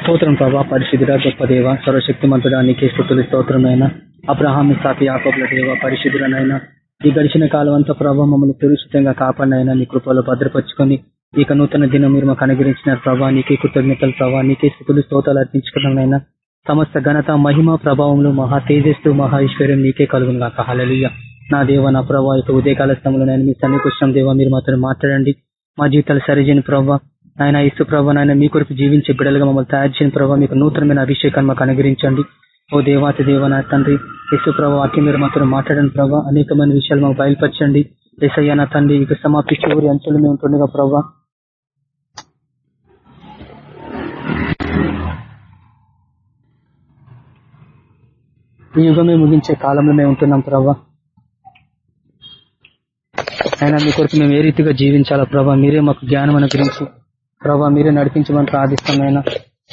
స్తోత్రం ప్రభా పరిశుద్ధుడ గొప్ప దేవ సర్వశక్తిమంతుడా నీకే స్థుతులు స్తోత్రమైన. అబ్రహాం సాతి యాకోబుల దేవ పరిశుద్ధులనైనా. ఈ గడిచిన కాలం అంతా ప్రభావ మమ్మల్ని సురక్షితంగా కాపాడినైనా నీ కృపలో భద్రపరుచుకొని ఇక నూతన దినం మీరు మాకు అనుగ్రహించిన ప్రభా నీకే కృతజ్ఞతలు ప్రభా నీకే స్థుతులు స్తోతాలు అర్పించుకున్నాయినా సమస్త ఘనత మహిమ ప్రభావంలో మహా తేజస్సు మహా ఐశ్వర్యం నీకే కలుగును కాక హలలుయ నా దేవ నా ప్రభావ యొక్క ఉదయకాల స్థలంలో నేను మీ సన్నికృష్ణం దేవ మీరు మాత్రం మాట్లాడండి. మా జీవితాలు సరిజైన ప్రభావ ఆయన ఇసు ప్రభా నాయన మీ కొరకు జీవించే బిడలుగా మమ్మల్ని తయారు చేయని ప్రభావ మీకు నూతనమైన అభిషేకాన్ని మాకు అనుగ్రహించండి. ఓ దేవాతి దేవన తండ్రి యేసు ప్రభావ వాక్యం మీరు మాత్రం మాట్లాడండి ప్రభావ అనేకమైన విషయాలు మాకు బయలుపరచండి. ఎసయ్య నా తండ్రి ఇక సమాప్తి చివరి అంచెలు మేము ఉంటుండగా ప్రభావ ఈ యుగమే ముగించే కాలంలో మేము ఉంటున్నాం ప్రభా. అయినా మీ కొరకు మేము ఏ రీతిగా జీవించాలా ప్రభా మీరే మాకు జ్ఞానం అనుగ్రహించి ప్రభా మీరే నడిపించమని ప్రార్థిస్తామైనా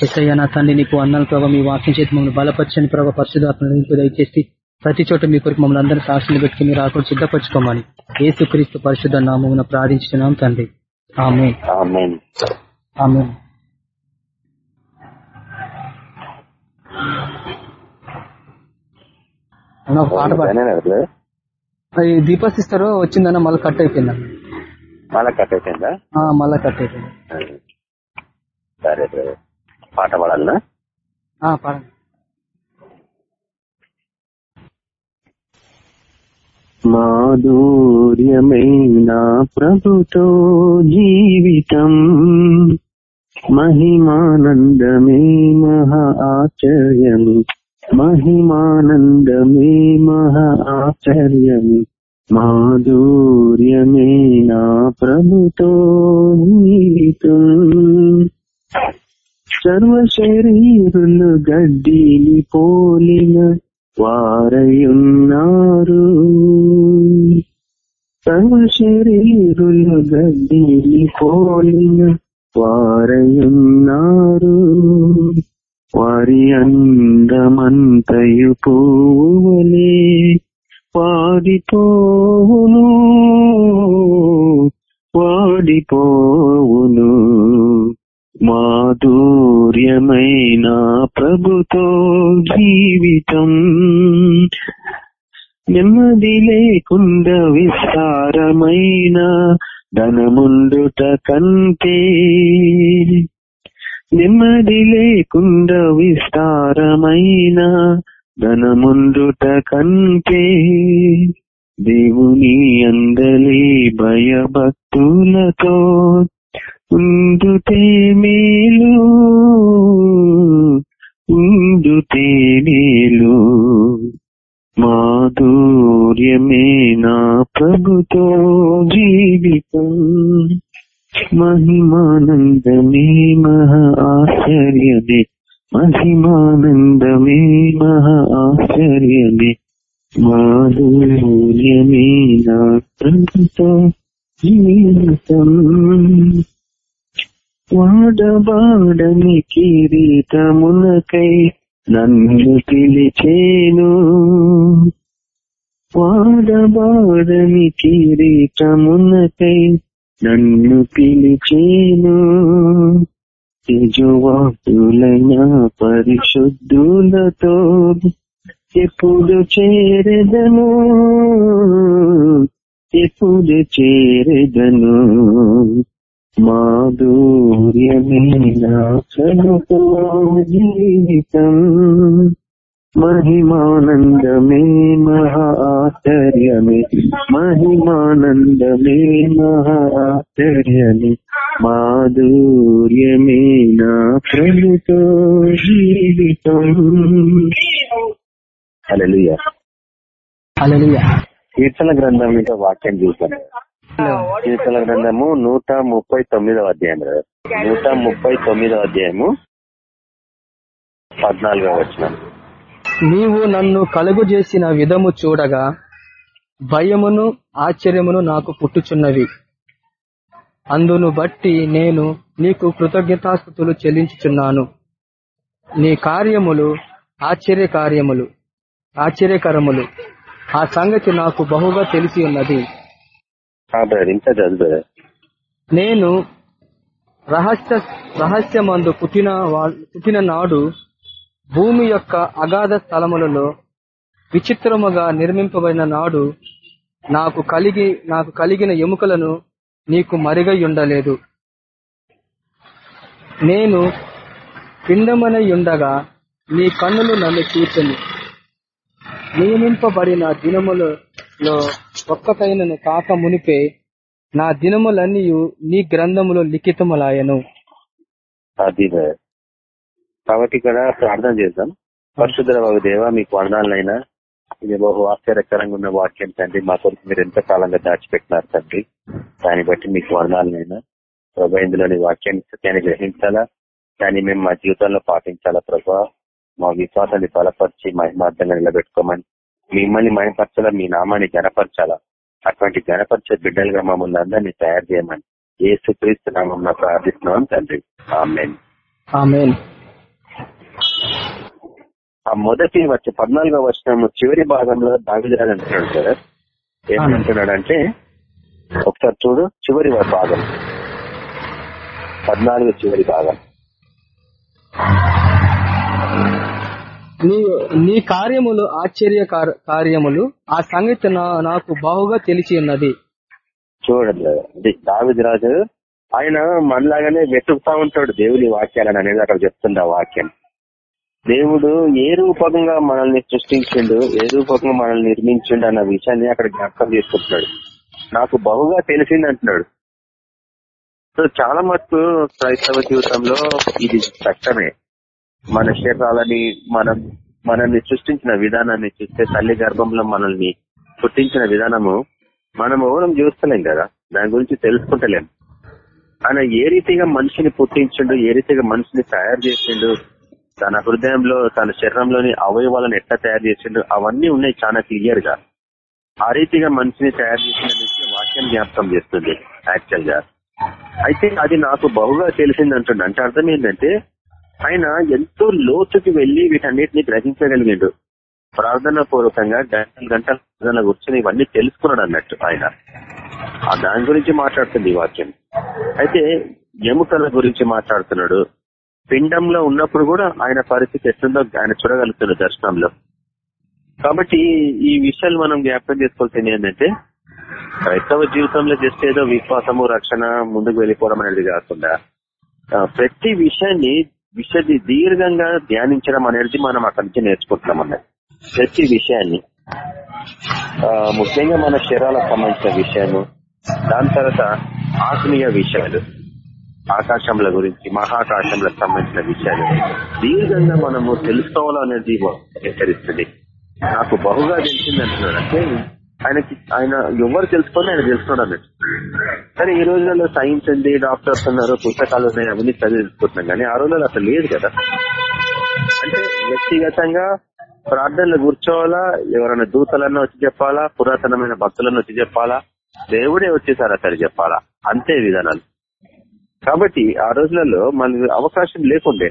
ఎస్ఐ నా తండ్రి నీకు అన్నాను ప్రభావ మీ వాక్యం చేతి మమ్మల్ని బలపరచని ప్రభావ పరిశుధాత్మ దయచేసి. ప్రతి చోట మీ కొరకు మమ్మల్ని అందరూ సాక్షులు పెట్టుకుని మీరు ఆకులు సిద్ధపరచుకోమని. ఏసుక్రీస్తు పరిశుద్ధ నామమున ప్రార్థించున్నాం తండ్రి. ఆమె ఆమె పాట దీపశిస్తారు వచ్చిందన్న మళ్ళీ కట్ అయిపోయిందా? మళ్ళా కట్ అయిపోయిందా? మళ్ళా కట్ అయిపోయింది. సరే సరే పాట పాడాలనా? పాడండి. మాధుర్యమైన ప్రభుతో జీవితం మహిమానందమే మహా ఆశ్చర్యం. మహిమానందమే మహా ఆశ్చర్యం. మాధుర్యమే నా ప్రభుతో సర్వ శరీరులు గడ్డిని పోలిన వారయున్నారు. సర్వ శరీరులు గడ్డిని పోలిన వారయున్నారు. వారి అందమంతయు పూవలే వాడిపోవును వాడిపోవును మాధుర్యమైన ప్రభుతో జీవితం. నెమ్మది లేకుండా విస్తారమైన ధనముండుట కంటే నెమ్మది లేకుండా విస్తారమైన ధనముండుట కంటే దేవుని అందలి భయభక్తులతో ఉండుతే మేలు ఉండుతే మేలు మాధుర్యమే నా ప్రభుతో జీవితం. మహిమానందమే మహా ఆశ్చర్యమే. మహిమానందమే మహా ఆశ్చర్యమే. మాధుర్యమే నా ప్రభుతో జీవితం. వాడబాడని కిరీటమునకై నన్ను పిలిచేను. వాడబాడని కిరీటమునకై నన్ను పిలిచేను. యజువాటులైన పరిశుద్ధులతో ఎప్పుడు చేరదను? ఎప్పుడు చేరదను? మాధుర్యమైన జీవితం మహిమానందమే మహా ఆశ్చర్యమే మహిమానందమే మహా ఆశ్చర్యమే మాధుర్యమే నా ప్రభుతో జీవితం అలలుయ అలలుయ కీర్తన గ్రంథం మీద వాక్యం చూసాను కీర్తన గ్రంథము నూట ముప్పై తొమ్మిదవ అధ్యాయం నూట ముప్పై తొమ్మిదవ అధ్యాయము పద్నాలుగవ వచ్చిన నీవు నన్ను కలుగు చేసిన విధము చూడగా భయమును ఆశ్చర్యమును నాకు పుట్టుచున్నవి. అందును బట్టి నేను నీకు కృతజ్ఞతాస్థుతులు చెల్లించుచున్నాను. నీ కార్యములు ఆశ్చర్య కార్యములు ఆశ్చర్యకరములు. ఆ సంగతి నాకు బహుగా తెలిసి ఉన్నది. ఇంకా చదువు నేను రహస్య రహస్యమందు పుట్టిన పుట్టిన నాడు భూమి యొక్క అగాధ స్థలములలో విచిత్రముగా నిర్మింపబడిన నాడు నాకు కలిగి నాకు కలిగిన ఎముకలను నీకు మరిగై ఉండలేదు నేను పిండమనై ఉండగా నీ కన్నులు నన్ను చూచను. నియమింపబడిన దినములలో ఒక్కటైనను కాక మునిపే నా దినములన్నీ నీ గ్రంథములో లిఖితములాయను. అది కాబట్టి ఇక్కడ ప్రార్థన చేద్దాం. పరిశుద్ధ బాబు దేవ మీకు వందనాలైనా. ఇది బహు ఆశ్చర్యకరంగా ఉన్న వాక్యం తండ్రి. మా కొరకు మీరు ఎంత కాలంగా దాచిపెట్టినారు తండ్రి? దాన్ని బట్టి మీకు వందనాలైనా. ప్రభా ఇందులోని వాక్యాన్ని సత్యాన్ని గ్రహించాలా? దాన్ని మేము మా జీవితంలో పాటించాలా ప్రభా? మా విశ్వాసాన్ని బలపరిచి మహిమార్థంగా నిలబెట్టుకోమని మిమ్మల్ని మహిమపరచాలా మీ నామాన్ని గనపరచాలా అటువంటి గనపరిచే బిడ్డలుగా మమ్మల్ని అందరినీ తయారు చేయమని ఏ క్రీస్తు నామం ప్రార్థిస్తున్నాం తండ్రి. ఆ మొదటి వచ్చే పద్నాలుగో వచ్చిన చివరి భాగంలో దావిదరాజు అంటున్నాడు కదా? ఏమంటున్నాడు అంటే ఒకసారి చూడు చివరి భాగం. పద్నాలుగు చివరి భాగం. నీ నీ కార్యములు ఆశ్చర్య కార్యములు ఆ సంగతి నా- నాకు బాగుగా తెలిసి ఉన్నది. చూడండి దావిది రాజు. ఆయన మనలాగానే వెతుకుతా ఉంటాడు దేవుని వాక్యాలను అనేది అక్కడ చెప్తుంది ఆ వాక్యం. దేవుడు ఏ రూపకంగా మనల్ని సృష్టించిండు ఏ రూపకంగా మనల్ని నిర్మించిండు అన్న విషయాన్ని అక్కడ జ్ఞాపకం చేసుకుంటున్నాడు. నాకు బహుగా తెలిసింది అంటున్నాడు. సో చాలా మటుకు క్రైస్తవ జీవితంలో ఇది కష్టమే మన శరీరాలని మనం మనల్ని సృష్టించిన విధానాన్ని చూస్తే తల్లి గర్భంలో మనల్ని పుట్టించిన విధానము మనం ఎవరం చూస్తలేం కదా. దాని గురించి తెలుసుకుంటలేం. ఆయన ఏ రీతిగా మనిషిని పుట్టించిండు ఏ రీతిగా మనిషిని తయారు చేసిండు తన హృదయంలో తన శరీరంలోని అవయవాలను ఎట్లా తయారు చేసిండు అవన్నీ ఉన్నాయి చాలా క్లియర్గా. ఆ రీతిగా మనిషిని తయారు చేసిన వాక్యం జ్ఞాపకం చేస్తుంది యాక్చువల్గా. అయితే అది నాకు బహుగా తెలిసింది అంటుండే. అంటే అర్థం ఏంటంటే ఆయన ఎంతో లోతుకి వెళ్ళి వీటన్నిటిని గ్రహించగలిగాడు. ప్రార్థన పూర్వకంగా గంటలు గంటల ప్రార్థన కూర్చొని ఇవన్నీ తెలుసుకున్నాడు అన్నట్టు ఆయన. ఆ దాని గురించి మాట్లాడుతుంది వాక్యం. అయితే ఎముకల గురించి మాట్లాడుతున్నాడు. పిండంలో ఉన్నప్పుడు కూడా ఆయన పరిస్థితి ఎట్లుందో ఆయన చూడగలుగుతున్నాడు దర్శనంలో. కాబట్టి ఈ విషయాలు మనం జ్ఞాపకం చేసుకోవాల్సింది ఏంటంటే క్రైస్తవ జీవితంలో జస్ట్ ఏదో విశ్వాసము రక్షణ ముందుకు వెళ్ళిపోవడం అనేది కాకుండా ప్రతి విషయాన్ని విషయాన్ని దీర్ఘంగా ధ్యానించడం అనేది మనం అక్కడి నుంచి నేర్చుకుంటున్నాం అన్నది. ప్రతి విషయాన్ని ఆ, ముఖ్యంగా మన శరీరాలకు సంబంధించిన విషయాలు దాని తర్వాత ఆత్మీయ విషయాలు ఆకాశంల గురించి మహాకాశంలకు సంబంధించిన విషయాలు దీర్ఘంగా మనము తెలుసుకోవాలనేది హెచ్చరిస్తుంది. నాకు బహుగా తెలిసింది అంటున్నాడు. అంటే ఆయనకి ఆయన ఎవరు తెలుసుకొని ఆయన తెలుసుకున్నాడు అన్నట్టు. కానీ ఈ రోజులలో సైన్స్ ఉంది డాక్టర్స్ ఉన్నారు పుస్తకాలు ఉన్నాయి అవన్నీ చదివిస్తున్నాం కానీ ఆ రోజుల్లో అసలు లేదు కదా. అంటే వ్యక్తిగతంగా ప్రార్థనలు కూర్చోవాలా? ఎవరైనా దూతలన్నా వచ్చి చెప్పాలా? పురాతనమైన భక్తులను వచ్చి చెప్పాలా? దేవుడే వచ్చేసారు అసలు చెప్పాలా? అంతే విధానాలు. కాబట్టి ఆ రోజులలో మన అవకాశం లేకుండే.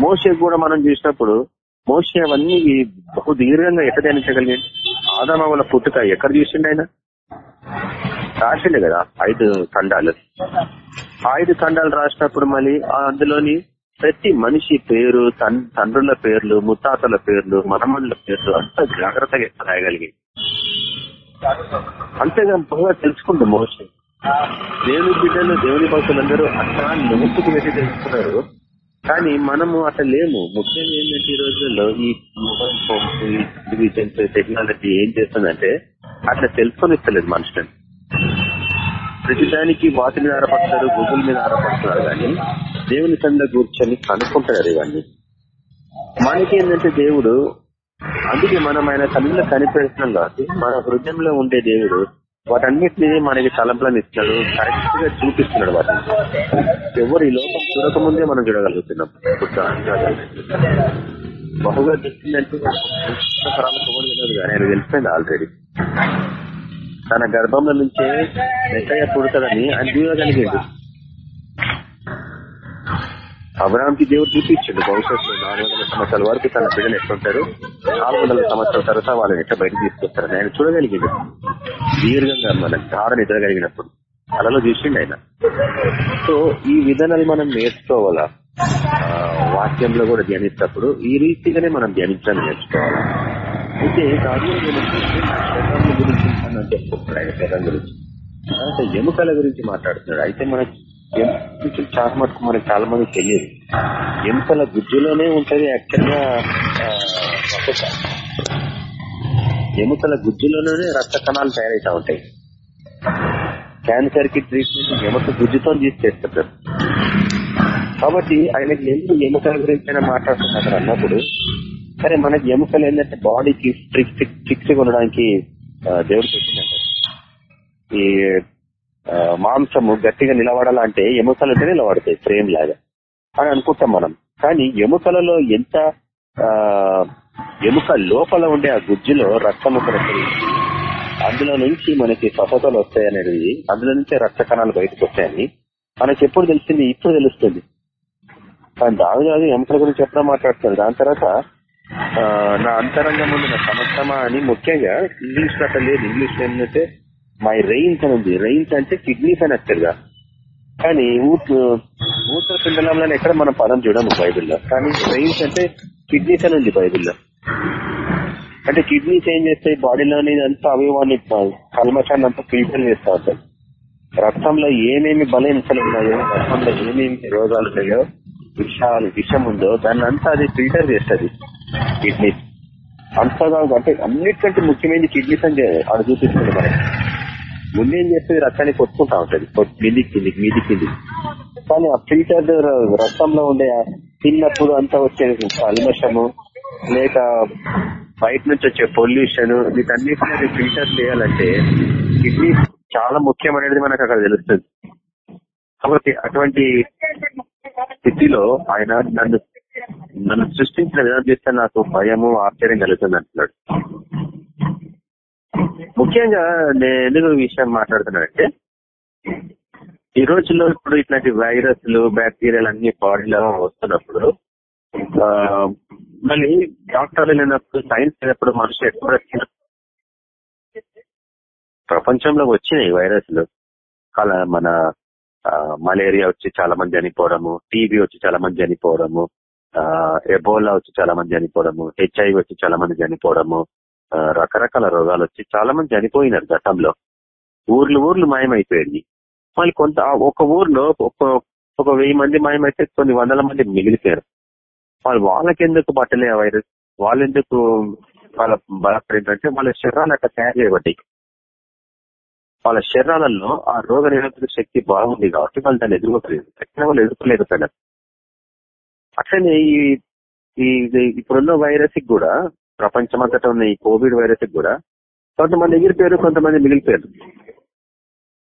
మోసే కూడా మనం చూసినప్పుడు మోసే అవన్నీ బహు దీర్ఘంగా ఎక్కడ ధ్యానించగలిగాడు? ఆదామవల పుట్టుక ఎక్కడ చూసిండు ఆయన? రాసిండే కదా ఐదు ఖండాలు. ఐదు ఖండాలు రాసినప్పుడు మళ్ళీ అందులోని ప్రతి మనిషి పేరు తన్- తండ్రుల పేర్లు ముత్తాతల పేర్లు మనమణుల పేర్లు అంత జాగ్రత్తగా రాయగలిగి? అంతేగా బాగా తెలుసుకుంది మోసం దేవుని బిడ్డలు దేవుని భక్తులందరూ అట్లా నొప్పుకు పెట్టి తెలుసుకున్నారు. కానీ మనము అట్లా లేము. ముఖ్యంగా ఏంటంటే ఈ రోజుల్లో ఈ మొబైల్ ఫోన్స్ టెక్నాలజీ ఏం చేస్తుందంటే అట్లా తెలుసుకొని ఇస్తలేదు మనుషులని. ప్రతిదానికి వాటి మీద ఆరపడతారు గూగుల్ మీద ఆరపడుతున్నారు కానీ దేవుని సంద కూర్చొని కనుక్కుంటారు ఇవన్నీ. మనకి ఏంటంటే దేవుడు అందుకే మనం ఆయన కళ్ళలో కనిపెడుతున్నాం కాబట్టి మన హృదయంలో ఉండే దేవుడు వాటన్నిటిని మనకి తలంపులను ఇస్తున్నాడు కరెక్ట్గా చూపిస్తున్నాడు వాటిని. ఎవరు ఈ లోకం చూడకముందే మనం చూడగలుగుతున్నాం. బహుగా తెలిసిందంటే ఎవరు తెలియదు కానీ ఆయన తెలిసిపోయింది ఆల్రెడీ తన గర్భంలో నుంచే మెత్తయ్య పుడతాడని ఆయన చూడగలిగాడు అబ్రాహాంకి దేవుడు చూపించాడు భవిష్యత్తులో నాలుగు వందల సంవత్సరాల వరకు తన బిడ్డలు ఎట్లుంటారు నాలుగు వందల సంవత్సరాల తర్వాత వాళ్ళని ఎట్లా బయట తీసుకొస్తారని ఆయన చూడగలిగాడు. దీర్ఘంగా మన ధార నిద్రగలిగినప్పుడు అలలో చూసిండు ఆయన. సో ఈ విధానాలు మనం నేర్చుకోవాలా? వాక్యంలో కూడా ధ్యానిస్తప్పుడు ఈ రీతిగానే మనం ధ్యానించాలని నేర్చుకోవాలా? అయితే దాని శరీరం గురించి మనం చెప్పుకుంటున్నాడు ఆయన శరీరం గురించి. ఎముకల గురించి మాట్లాడుతున్నాడు. అయితే మనకి ఎముకల చాలా మటుకు మనకి చాలా మంది తెలియదు. ఎముకల గుజ్జులోనే ఉంటది యాక్చువల్గా ఎముకల గుజ్జులోనే రక్త కణాలు తయారైతా ఉంటాయి. క్యాన్సర్కి ట్రీట్మెంట్ ఎముక గుజ్జుతో చేస్తారు కాబట్టి ఆయనకి ఎందుకు ఎముకల గురించి అయినా మాట్లాడుతున్నారు అన్నప్పుడు సరే మనకి ఎముకలు ఏంటంటే బాడీకి ఫిక్స్ స్ట్రిక్స్ ఉండడానికి దేవుడు పెట్టిందంట ఈ మాంసము గట్టిగా నిలబడాలంటే ఎముకలు ఉంటే నిలబడతాయి ఫ్రేమ్ లాగా. అని అనుకుంటాం మనం. కానీ ఎముకలలో ఎంత ఆ, ఎముక లోపల ఉండే ఆ గుజ్జులో రక్తం ఒకటి అందులో నుంచి మనకి స్వస్థతలు వస్తాయనేది అందులో నుంచే రక్త కణాలు బయటకు వస్తాయని మనకి ఎప్పుడు తెలిసింది? ఇప్పుడు తెలుస్తుంది. కానీ దావిదాదు ఎముకల గురించి ఎప్పుడో మాట్లాడుతుంది దాని తర్వాత నా అంతరంగం ఉంది నా సమస్తమా అని ముఖ్యంగా ఇంగ్లీష్లో అట్లా లేదు. ఇంగ్లీష్లో ఏంటంటే మై రెయిన్స్ అని ఉంది. రెయిన్స్ అంటే కిడ్నీస్ అని యాక్చువల్గా కానీ ఊట్ పిండలంలో ఎక్కడ మనం పదం చూడము బైబిల్లో. కానీ రెయిన్స్ అంటే కిడ్నీస్ అని ఉంది బైబిల్లో. అంటే కిడ్నీస్ ఏం చేస్తాయి? బాడీలోని అంతా అవయవాన్ని కల్మషాన్ని అంతా ఫిల్టర్ చేస్తూ ఉంటాయి. రక్తంలో ఏమేమి బలహీనతలు ఉన్నాయో రక్తంలో ఏమేమి రోగాలు ఉన్నాయో విషాలు విషం ఉందో దాన్ని అంతా అది ఫిల్టర్ చేస్తుంది. కిడ్నీస్ అంతగా అంటే అన్నిటికంటే ముఖ్యమైనది కిడ్నీస్ అని అది. చూపిస్తుంది మనకి. ముందేం చేస్తుంది? రక్తాన్ని కొట్టుకుంటా ఉంటది. మిదికి కిందికి మీది కిందికి కానీ ఆ ఫిల్టర్ రక్తంలో ఉండే తిన్నప్పుడు అంతా వచ్చే కల్మషము లేక బయట నుంచి వచ్చే పొల్యూషన్ వీటన్నిటిని ఫిల్టర్ చేయాలంటే కిడ్నీ చాలా ముఖ్యమనేది మనకు అక్కడ తెలుస్తుంది. కాబట్టి అటువంటి స్థితిలో ఆయన నన్ను నన్ను సృష్టించిన విధానం చేస్తే నాకు భయము ఆశ్చర్యం కలుగుతుంది అంటున్నాడు. ముఖ్యంగా నేను ఎందుకు ఈ విషయం మాట్లాడుతున్నానంటే ఈ రోజుల్లో ఇప్పుడు ఇట్లాంటి వైరస్లు బ్యాక్టీరియాలు అన్ని బాడీలో వస్తున్నప్పుడు ఆ, మళ్ళీ డాక్టర్లు లేనప్పుడు సైన్స్ లేనప్పుడు మనుషులు ఎక్కడ వచ్చిన ప్రపంచంలో వచ్చినాయి వైరస్లు. మన మలేరియా వచ్చి చాలా మంది చనిపోవడము టీబీ వచ్చి చాలా మంది చనిపోవడము ఎబోలా వచ్చి చాలా మంది చనిపోవడము హెచ్ఐవి వచ్చి చాలా మంది చనిపోవడము రకరకాల రోగాలు వచ్చి చాలా మంది చనిపోయినారు గతంలో. ఊర్లు ఊర్లు మాయమైపోయాయి మళ్ళీ కొంత ఒక ఊర్లో ఒక ఒక వెయ్యి మంది మాయమైతే కొన్ని వందల మంది మిగిలిపోయారు. వాళ్ళు వాళ్ళకెందుకు బట్టలే ఆ వైరస్? వాళ్ళెందుకు వాళ్ళ బలపడిందంటే వాళ్ళ శరీరాలు అట్లా తయారు చేయబడ్డాయి. వాళ్ళ శరీరాలలో ఆ రోగ నిరోధక శక్తి బాగుంది కాబట్టి వాళ్ళు దాన్ని ఎదుర్కోలేదు. తక్కిన వాళ్ళు ఎదుర్కోలేదు కదా అట్లనే ఈ ఇప్పుడున్న వైరస్కి కూడా ప్రపంచమంతటా ఉన్న ఈ కోవిడ్ వైరస్కి కూడా కొంతమంది ఎగిరిపోయారు కొంతమంది మిగిలిపోయారు.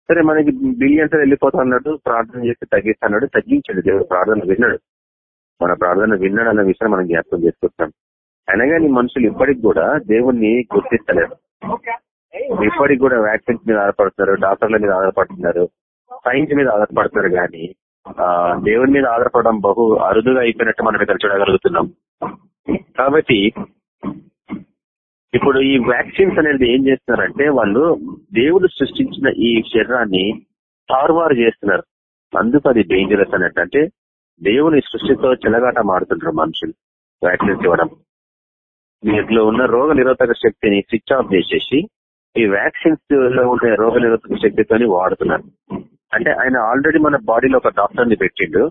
సరే మనకి బిలియన్స్ వెళ్ళిపోతా అన్నట్టు ప్రార్థన చేసి తగ్గిస్తాడు తగ్గించాడు దేవుడు ప్రార్థన విన్నాడు. మన ప్రార్థన విన్నాడు అన్న విషయం మనం జ్ఞాపకం చేసుకుంటాం అయినా కానీ మనుషులు ఇప్పటికి కూడా దేవుణ్ణి గుర్తిస్తలేరు. ఇప్పటికి కూడా వ్యాక్సిన్స్ మీద ఆధారపడుతున్నారు డాక్టర్ల మీద ఆధారపడుతున్నారు సైన్స్ మీద ఆధారపడుతున్నారు కానీ దేవుని మీద ఆధారపడడం బహు అరుదుగా అయిపోయినట్టు మనం ఇక్కడ చూడగలుగుతున్నాం. కాబట్టి ఇప్పుడు ఈ వ్యాక్సిన్స్ అనేది ఏం చేస్తున్నారంటే వాళ్ళు దేవుడు సృష్టించిన ఈ శరీరాన్ని తారుమారు చేస్తున్నారు. అందుకు అది డేంజరస్ అన్నట్టు. అంటే దేవుని సృష్టితో చెలగాట మాడుతుంటారు మనుషులు వ్యాక్సిన్స్ ఇవ్వడం. వీటిలో ఉన్న రోగ నిరోధక శక్తిని స్విచ్ ఆఫ్ చేసేసి ఈ వ్యాక్సిన్స్లో ఉండే రోగ నిరోధక శక్తితోని వాడుతున్నారు. అంటే ఆయన ఆల్రెడీ మన బాడీలో ఒక డాక్టర్ని పెట్టిండు.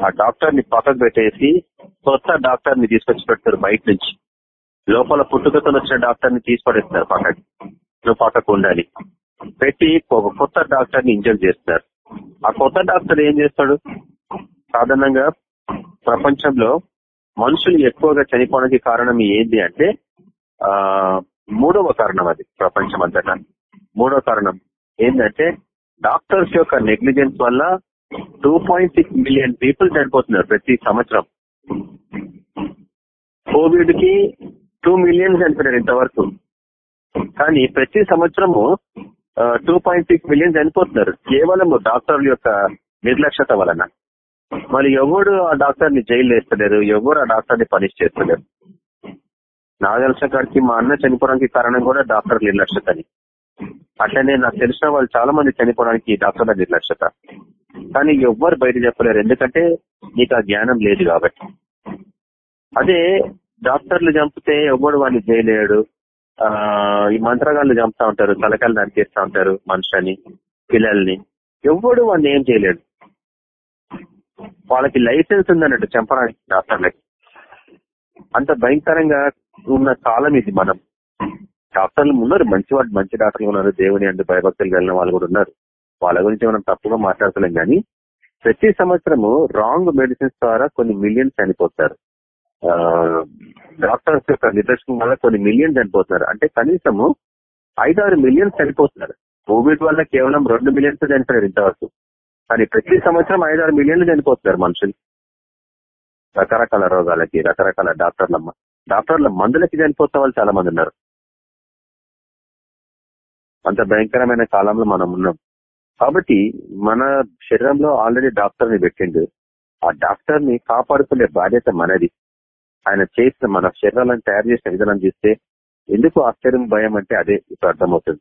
ఆ డాక్టర్ని పక్కకు పెట్టేసి కొత్త డాక్టర్ని తీసుకొచ్చి పెడతారు బయట నుంచి. లోపల పుట్టుకతో వచ్చిన డాక్టర్ని తీసి పక్కకి. నువ్వు పక్కకు ఉండాలి. పెట్టి ఒక కొత్త డాక్టర్ని ఇంజెక్ట్ చేస్తారు ఆ కొత్త డాక్టర్ ఏం చేస్తాడు? సాధారణంగా ప్రపంచంలో మనుషులు ఎక్కువగా చనిపోవడానికి కారణం ఏంటి అంటే ఆ మూడవ కారణం అది ప్రపంచం అంతటా మూడవ కారణం ఏంటంటే డాక్టర్స్ యొక్క నెగ్లిజెన్స్ వల్ల two point six million people చనిపోతున్నారు ప్రతి సంవత్సరం. కోవిడ్కి టూ మిలియన్ చనిపోయినారు ఇంతవరకు. కానీ ప్రతి సంవత్సరము టూ పాయింట్ సిక్స్ మిలియన్ చనిపోతున్నారు. కేవలం డాక్టర్ల యొక్క నిర్లక్ష్యత వలన. మరి ఎవడు ఆ డాక్టర్ని జైలు వేస్తలేరు? ఎవరు ఆ డాక్టర్ని పనిష్ చేస్తలేరు? నాకు గారికి మా అన్న చనిపోవడానికి కారణం కూడా డాక్టర్ నిర్లక్ష్యతని. అట్లనే నాకు తెలిసిన వాళ్ళు చాలా మంది చనిపోవడానికి డాక్టర్ల నిర్లక్ష్యత. కానీ ఎవ్వరు బయట చెప్పలేరు. ఎందుకంటే నీకు ఆ జ్ఞానం లేదు కాబట్టి. అదే డాక్టర్లు చంపితే ఎవ్వడు వాడిని చేయలేడు ఆ ఈ మంత్రగాళ్ళు చంపుతా ఉంటారు. తలకాయలు నరికేస్తా ఉంటారు మనుషులని పిల్లల్ని. ఎవ్వడు వాడిని ఏం చేయలేడు. వాళ్ళకి లైసెన్స్ ఉందన్నట్టు చంపడానికి డాక్టర్లకి. అంత భయంకరంగా ఉన్న కాలం ఇది మనం. డాక్టర్లు ఉన్నారు మంచి వాడు మంచి డాక్టర్లు ఉన్నారు. దేవుని అందు భయభక్తులు కలిగిన వాళ్ళు కూడా ఉన్నారు. వాళ్ళ గురించి మనం తప్పుగా మాట్లాడతలేం కానీ ప్రతి సంవత్సరము రాంగ్ మెడిసిన్స్ ద్వారా కొన్ని మిలియన్స్ చనిపోతారు. డాక్టర్స్ యొక్క నిర్దేశం వల్ల కొన్ని మిలియన్స్ చనిపోతున్నారు. అంటే కనీసము ఐదారు మిలియన్స్ చనిపోతున్నారు. కోవిడ్ వల్ల కేవలం రెండు మిలియన్స్ చనిపోయారు ఇంతవరకు. కానీ ప్రతి సంవత్సరం ఐదారు మిలియన్లు చనిపోతున్నారు మనుషులు. రకరకాల రోగాలకి రకరకాల డాక్టర్ల డాక్టర్ల మందులకి చనిపోతే వాళ్ళు చాలా మంది ఉన్నారు. అంత భయంకరమైన కాలంలో మనం ఉన్నాం. కాబట్టి మన శరీరంలో ఆల్రెడీ డాక్టర్ని పెట్టిండు. ఆ డాక్టర్ని కాపాడుకునే బాధ్యత మనది. ఆయన చేసిన మన శరీరాలను తయారు చేసిన విధానం చూస్తే ఎందుకు ఆశ్చర్యం భయం అంటే అదే ఇప్పుడు అర్థమవుతుంది.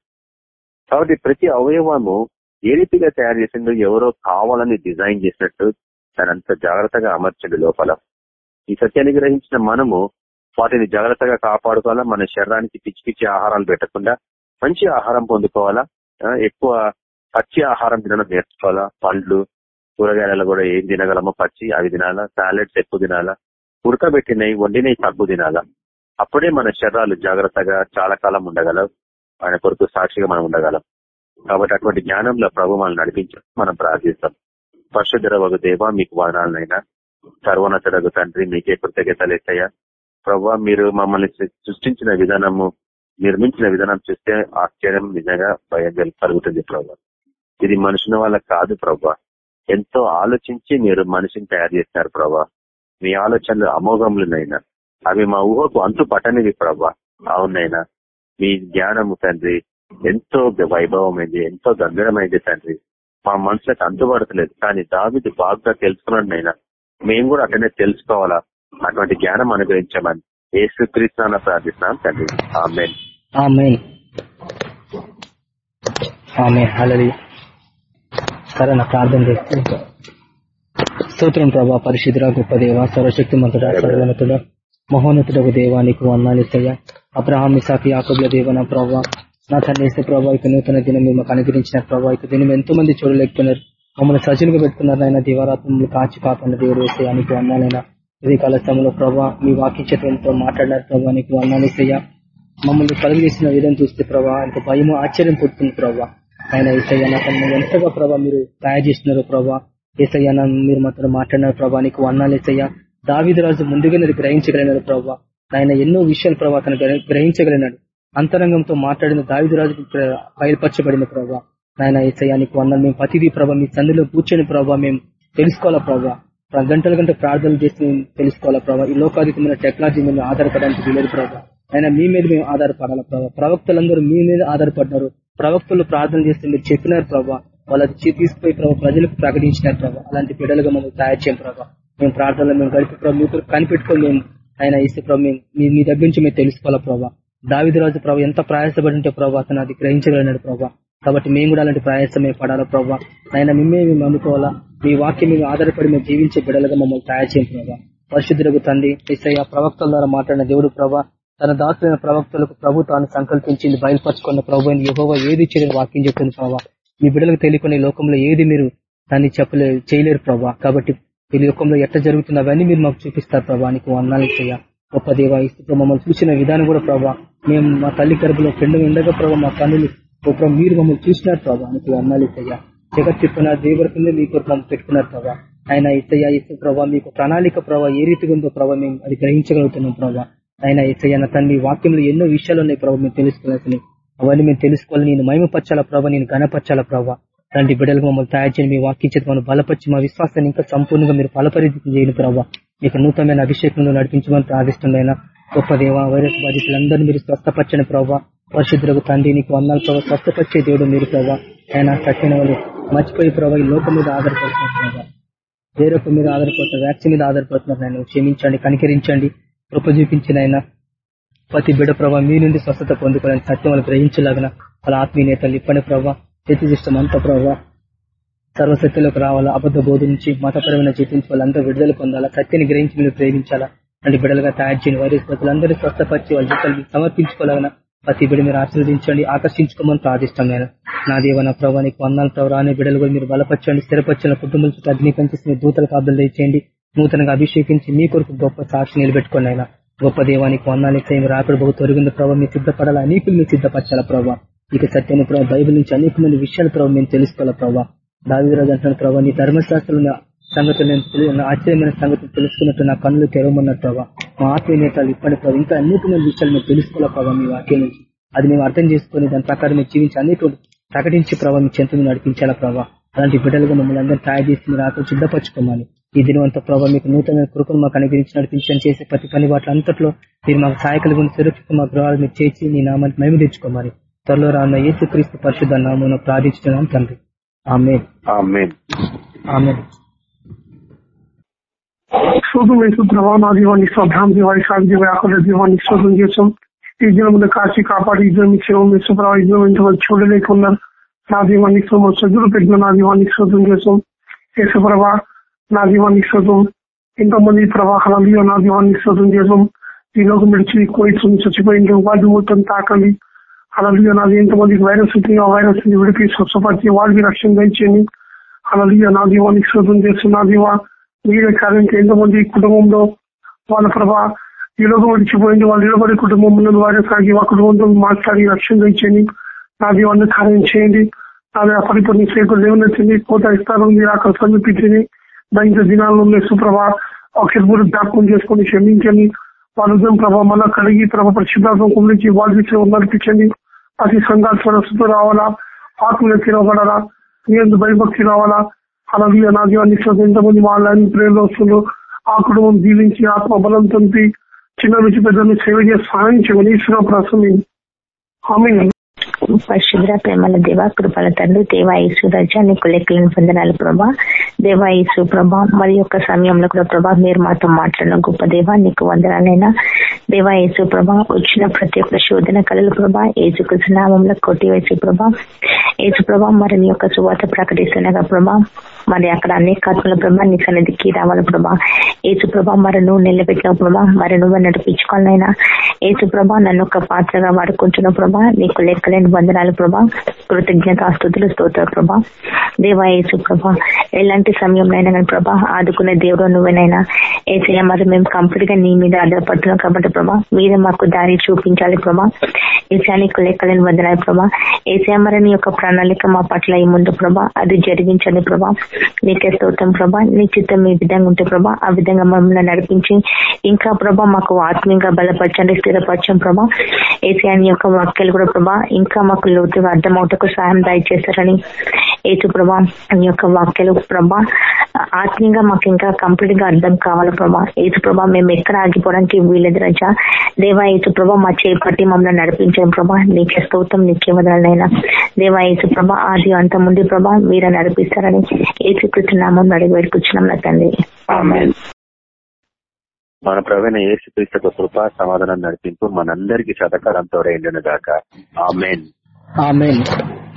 కాబట్టి ప్రతి అవయవము ఏ రీతిగా తయారు చేసిందో ఎవరో కావాలని డిజైన్ చేసినట్టు దానంత జాగ్రత్తగా అమర్చండి లోపల. ఈ సత్యాన్ని గ్రహించిన మనము వాటిని జాగ్రత్తగా కాపాడుకోవాలా? మన శరీరానికి పిచ్చి పిచ్చి ఆహారాలు పెట్టకుండా మంచి ఆహారం పొందుకోవాలా? ఎక్కువ పచ్చి ఆహారం తినడం నేర్చుకోవాలా? పండ్లు కూరగాయలలో కూడా ఏం తినగలమో పచ్చి అవి తినాలా? సాలెడ్స్ ఎక్కువ తినాలా? ఉడకబెట్టినవి వండినవి తగ్గు తినాలా? అప్పుడే మన శరీరాలు జాగ్రత్తగా చాలా కాలం ఉండగలం ఆయన కొరకు సాక్షిగా మనం ఉండగలం. కాబట్టి అటువంటి జ్ఞానంలో ప్రభు మనం నడిపించాం. మనం ప్రార్థిస్తాం. పరిశుద్ధర ఒక దేవ మీకు వాదనాలనైనా. సర్వోన్నతుడగు తండ్రి మీకే కృతజ్ఞతలు ఎత్తయ్యా. ప్రభావ మీరు మమ్మల్ని సృష్టించిన విధానము నిర్మించిన విధానం చూస్తే ఆశ్చర్యం నిజంగా భయం కలుగుతుంది ప్రభా ఇది మనుషుల వల్ల కాదు ప్రభా. ఎంతో ఆలోచించి మీరు మనిషిని తయారు చేసినారు ప్రభా. మీ ఆలోచనలు అమోఘములునైనా అవి మా ఊహకు అంతు పట్టనివి ప్రభా. అవునైనా మీ జ్ఞానము తండ్రి ఎంతో వైభవమైంది ఎంతో గంభీరమైంది తండ్రి. మా మనసులకు అంతుపడతలేదు కానీ దావిది బాగా తెలుసుకున్నాడైనా మేము కూడా అట్లనే తెలుసుకోవాలా? అటువంటి జ్ఞానం అనుగ్రహించమని ఏసు క్రీస్తున్నా ప్రార్థిస్తున్నాం తండ్రి. ఆమె సరే నా ప్రార్థన చేస్తూ స్తోత్రం ప్రభా పరిశుద్ధ గొప్ప దేవ సర్వశక్తి మంతుడ సర్వనతుడ మహోన్నతుడకు దేవానికి వందాలిస్తయ్యా అబ్రహాం ఇసాకి యాకబుల దేవ నా ప్రభా. నా తండ్రి వేసే ఇక నూతన దినం మిమ్మల్ని అనుగ్రహించిన ప్రభావ ఇక దినం ఎంతో మంది చూడలేకపోయినారు. మమ్మల్ని సజ్జులుగా పెట్టుకున్నారు ఆయన దీవారాత్మలు కాచి కాకుండా దేవుడు వేస్తే నీకు వందాలైనా ఇది కాల సమయంలో ప్రభా మీ వాక్యచత్వంతో మాట్లాడారు ప్రభా నీకు వందాలిస్తయ్యా మమ్మల్ని కలిగేసిన విధం చూస్తే ప్రభా ఎంత భయము ఆశ్చర్యం పుడుతుంది ప్రభా. ఆయన ఈసయ్య నాకు ఎంతగా ప్రభా మీరు తయారు చేస్తున్నారు ప్రభా. ఏసయ్య మీరు మాత్రం మాట్లాడినారు ప్రభా నీకు వన్నాలు ఏసయ్య. దావిదరాజు ముందుగానే గ్రహించగలిగినారు ప్రభా. ఆయన ఎన్నో విషయాలు ప్రభా తను గ్రహించగలిగినాడు. అంతరంగంతో మాట్లాడిన దావిదరాజు బయలుపరచబడిన ప్రభా. ఆయన ఏసయ్య నీకు వన్నాలు మేము ప్రతిదీ ప్రభా మీ సందులో కూర్చొని ప్రభా మేము తెలుసుకోవాలా ప్రభా. గంటల గంట ప్రార్థనలు చేసి తెలుసుకోవాలా ప్రభా. ఈ లోకాధికమైన టెక్నాలజీ మీద ఆధారపడడానికి వీలేదు ప్రభావ ఆయన మీ మీద మేము ఆధారపడాలి? ప్రభావ ప్రవక్తలందరూ మీ మీద ఆధారపడ్డారు. ప్రవక్తలు ప్రార్థన చేస్తే మీరు చెప్పినారు ప్రభావ వాళ్ళ తీసుకుపోయి ప్రభావ ప్రజలకు ప్రకటించినారు ప్రభావ అలాంటి బిడ్డలుగా మమ్మల్ని తయారు చేయం ప్రభావ మేము ప్రార్థనలో మేము గడిపి ప్రభావ మీతో కనిపెట్టుకొని మేము ఆయన ఇస్తే ప్రభావ మీ దగ్గర నుంచి మేము తెలుసుకోవాలా ప్రభావ దావిదరాజు ప్రభావ ఎంత ప్రయాసపడి ఉంటే ప్రభావ అతను అది గ్రహించగలిగినాడు ప్రభావ కాబట్టి మేము కూడా అలాంటి ప్రయాసమే పడాలా ప్రభావ ఆయన మిమ్మే మేము అనుకోవాలా మీ వాక్యం మేము ఆధారపడి మేము జీవించే బిడ్డలుగా మమ్మల్ని తయారు చేయం ప్రభావ పరిశుద్ధులకు తండ్రి ఇసయ్య ప్రవక్తల ద్వారా మాట్లాడిన దేవుడు ప్రభా తన దాసులైన ప్రవక్తలకు ప్రభు తాను సంకల్పించింది బయలుపరచుకున్న ప్రభు యహోవా ఏది చేయలేని వాక్యం చెప్తుంది ప్రభావ మీ బిడ్డలకు తెలియకునే లోకంలో ఏది మీరు దాన్ని చెప్పలే చేయలేరు ప్రభా. కాబట్టి ఈ లోకంలో ఎట్లా జరుగుతుంది అవన్నీ మీరు మాకు చూపిస్తారు ప్రభా. నీకు వందాలు చేయ గొప్ప దేవ ఇస్తూ మమ్మల్ని చూసిన విధానం కూడా ప్రభా. మేము మా తల్లి గర్భలో పెండు ఉండగా ప్రభావ మా కన్నులు గొప్ప మీరు మమ్మల్ని చూసినారు ప్రభా. నీకు వందాలు ఇస్తయ్యా జగత్ చెప్పిన దేవరకుందే మీ కొరకు మమ్మల్ని పెట్టుకున్నారు ప్రభా. ఆయన ఇస్తయ్యా ఇస్తు ప్రభావ మీకు ప్రణాళిక ప్రభావ ఏ రీతిగా ఉందో ప్రభావ మేము అది గ్రహించగలుగుతున్నాం ప్రభావ ఆయన ఇసయ్యన తండ్రి వాక్యంలో ఎన్నో విషయాలు ఉన్నాయి ప్రభావ మేము తెలుసుకోవాల్సిన అవన్నీ మేము తెలుసుకోవాలి. నేను మహిమపరచాల ప్రభావ నేను గణపరచాల ప్రభావ అలాంటి బిడ్డలకు మమ్మల్ని తయారు చేయని మీ వాక్యం మనం బలపరిచి మా విశ్వాసాన్ని ఇంకా సంపూర్ణంగా మీరు ఫలపరిధి చేయని ప్రభావ మీకు నూతనమైన అభిషేకంలో నడిపించమని ప్రార్థిస్తుండైనా గొప్ప దేవ వైరస్ బాధితులందరినీ మీరు స్వస్థపచ్చని ప్రభావ పరిశుద్ధులకు తండ్రి నీకు వందాలు ప్రభావ స్వస్థపరిచే దేవుడు మీరు ప్రభావ ఆయన సత్యన వాళ్ళు మర్చిపోయి ప్రభావ ఈ లోకం మీద ఆధారపడుతున్నారు ప్రభావ వేరొక మీద ఆధారపడుతున్నారు వ్యాక్సిన్ మీద ఆధారపడుతున్నారు ఆయన క్షమించండి కనికరించండి. కృప చూపించిన ఆయన. ప్రతి బిడ ప్రభావ మీ నుండి స్వస్థత పొందుకోవాలని సత్యం గ్రహించలాగిన వాళ్ళ ఆత్మీయ నేతలు ఇప్పటి ప్రభావ చేతిష్టం అంత ప్రభావ సర్వశక్తిలోకి రావాలా అబద్ధ బోధ నుంచి మతపరమైన జీవించి వాళ్ళందరూ విడుదల పొందాలా సత్యాన్ని గ్రహించి మీరు ప్రేమించాలా. అంటే బిడలుగా తయారు చేయని వైరస్ ప్రజలందరూ స్వస్థపరిచి వాళ్ళ జీవితాలు సమర్పించుకోలేగన ప్రతి బిడ్డ మీరు ఆశీర్వదించండి ఆకర్షించుకోమని ప్రార్థిస్తాం నేను నా దేవ నా ప్రభావ నీకు వందాల ప్రభావ అనే బిడ్డలు కూడా మీరు బలపరచండి స్థిరపరచండి కుటుంబం చుట్టూ అగ్ని పంచేసి దూతల కాపులు చేయండి నూతనంగా అభిషేకించి మీ కొరకు గొప్ప సాక్షి నిలబెట్టుకోండి ఆయన. గొప్ప దేవానికి వందానికి రాకడ బహు తొరిగింది ప్రభావ మీరు సిద్ధపడాలా? అనేకులు మీరు సిద్ధపరచాలా ప్రభావ ఇక సత్యాన్ని ప్రభావ బైబిల్ నుంచి అనేక మంది విషయాలు ప్రభావ మేము తెలుసుకోవాలా ప్రభావ దావిరాజు అంటున్న ప్రభావ నీ ధర్మశాస్త్రంలో సంగతులు నేను ఆశ్చర్యమైన సంగతులు తెలుసుకున్నట్టు నా కన్నులు తెరవమన్నట్టు ప్రభావ మా ఆత్మీయ నేతలు ఇప్పటి ప్రభావ ఇంకా అనేక మంది విషయాలు మేము తెలుసుకోవాలి ప్రభావ మీ వాక్యం నుంచి. అది మేము అర్థం చేసుకుని దాని ప్రకారం మేము జీవించి అనేక ప్రకటించి ప్రభావ మీ చెంత మీద నడిపించాలా ప్రభావ అలాంటి బిడ్డలుగా మమ్మల్ని అందరూ తయారు చేసి మీరు ఆకలి సిద్ధపరచుకోమని. ఈ దినవంత ప్రభావ మీకు నూతన కృపను మాకు అనుగ్రహించి నడిపించని చేసే ప్రతి పని వాటి అంతట్లో మీరు మాకు సహాయకులు గురించి సురక్షిత మా గృహాలు మీరు చేసి నీ నామాన్ని మేము తెచ్చుకోమని త్వరలో రాన్న యేసు క్రీస్తు పరిశుద్ధ నామను ప్రార్థించుతున్నాం తండ్రి. ఆమె శోధం ప్రభావ నా దీవాన్ని దీవాన్ని శోధం చేసాం ఈ కాచి కాపాడి ఈ దినం ఇచ్చిన వేసు ప్రభావ ఈ దినం ఇంతవరకు చూడలేకున్నారు నా దీవాన్ని శోధం సజ్జులు పెట్టిన నా దీవాన్ని శోధం చేసాం యేసు ప్రభా నా దీవాన్ని శోధం ఎంతమంది ప్రవాహాలు నా దీవాన్ని శోధం చేసాం ఈ లోకం విడిచి కోయిస్తుంది చచ్చిపోయింది వాళ్ళు మొత్తం తాకండి అలలియ నాది ఎంతమందికి వైరస్ ఉంటుంది ఆ వైరస్ని విడిపి స్వచ్ఛపరిచి వాళ్ళకి రక్షణ దంచండి అలలియ నా దీవానికి శోధం చేస్తున్న దీవా మీరే కార్యం ఎంతమంది కుటుంబంలో వాళ్ళ ప్రభా ఈ లోకం విడిచిపోయింది వాళ్ళు నిలబడి కుటుంబంలో వైరస్ ఆగి ఆ కుటుంబంతో మాట్లాడి రక్షణ దంచండి నా దీవాన్ని కార్యం చేయండి నా పరిపూర్ణ సేకులు లేవనెత్తింది కోట ఇస్తాను మీరు అక్కడ సమీపించింది భయంకర దినాల్లో ఉన్న సుప్రభ అక్షరపూర్ జ్ఞాపకం చేసుకుని క్షమించండి. వాళ్ళ ఉదయం ప్రభావ మళ్ళా కడిగి ప్రభ పరిశుభ్రాత్మ గురించి వాళ్ళు నడిపించండి. ప్రతి సంఘాలు స్వరస్తు రావాలా? ఆత్మలు తిరగబడాలా? మీ భయభక్తి రావాలా? అలాగే నా జీవాన్ని ఎంతమంది మా లైన్ ప్రేరణ వస్తున్నారు ఆ కుటుంబం జీవించి ఆత్మ బలం తంపి చిన్న నుంచి పెద్దలు సేవ చేసి సహాయం చేయమని ఈశ్వర ప్రసంగి ఆమె పరిశుద్ర ప్రేమల దేవ కృపల తండ్రి దేవాయసు రజ నీకు లెక్కలను పొందనాలు ప్రభా. దేవాయసు ప్రభా మరి యొక్క సమయంలో కూడా ప్రభా మీరు మాతో మాట్లాడిన గొప్ప దేవ నీకు వందనాలైనా. దేవాయసు ప్రభా వచ్చిన ప్రతి ఒక్క శోధన కళలు ప్రభా ఏసు నామంలో కొట్టివేసి ప్రభా. ఏసు ప్రభా మరి నీ యొక్క సువాత ప్రకటిస్తుండగా ప్రభా. మరి అక్కడ అనేక ఆత్మల ప్రభా నీ సన్నిధికి రావాలి ప్రభా. ఏసు ప్రభా మరి నువ్వు నిలబెట్టిన ప్రభా. మరి నువ్వు నడిపించుకోవాలైనా ఏసు ప్రభా నన్ను ఒక పాత్రగా వాడుకుంటున్న ప్రభా. నీకు లెక్కలేని వందనాలు ప్రభా. కృతజ్ఞత స్థుతులు స్తోత్ర ప్రభా. దేవా ప్రభా ఎలాంటి సమయంలోనైనా కానీ ప్రభా ఆదుకునే దేవుడు నువ్వేనైనా. ఏసయ్య మరి మేము కంప్లీట్గా నీ మీద ఆధారపడుతున్నాం కాబట్టి ప్రభా మీరే మాకు దారి చూపించాలి ప్రభా. ఏసానికి లెక్కలేని వందనాలు ప్రభా. ఏసయ్య మరి నీ యొక్క ప్రణాళిక మా పట్ల ఈ ప్రభా అది జరిగించండి ప్రభా. నీకే స్తోత్రం ప్రభా. నీ చిత్తం ఈ విధంగా ఉంటే ప్రభా ఆ విధంగా మమ్మల్ని నడిపించి ఇంకా ప్రభా మాకు ఆత్మీయంగా బలపరచండి స్థిరపరచం ప్రభా. ఏసీఆని యొక్క వాక్యాలు కూడా ప్రభా ఇంకా మాకు లోతుగా అర్థమవుటకు సహాయం దయచేశారని ఏసు ప్రభా నీ యొక్క వాక్యలు ప్రభా. ఆత్మీయంగా మాకు ఇంకా కంప్లీట్గా అర్థం కావాలి ప్రభా. ఏతు ప్రభా మేము ఎక్కడ ఆగిపోవడానికి వీలేదు రజా. దేవా ఏసు ప్రభా మా చేపట్టి మమ్మల్ని నడిపించాం ప్రభా. నీకే స్తోత్రం నీకే వదలనైనా దేవా ఏసు ప్రభా ఆది అంత ముందు ప్రభా మీరే నడిపిస్తారని ఏసు కృతనామం అడిగి వేడుకొచ్చినాం నా తండ్రి. మన ప్రవీణ ఏసుక్రీస్తు కృప సమాధానం నడిపింపు మనందరికీ శతకాలంతో రెండును గాక ఆమెన్. ఆమెన్.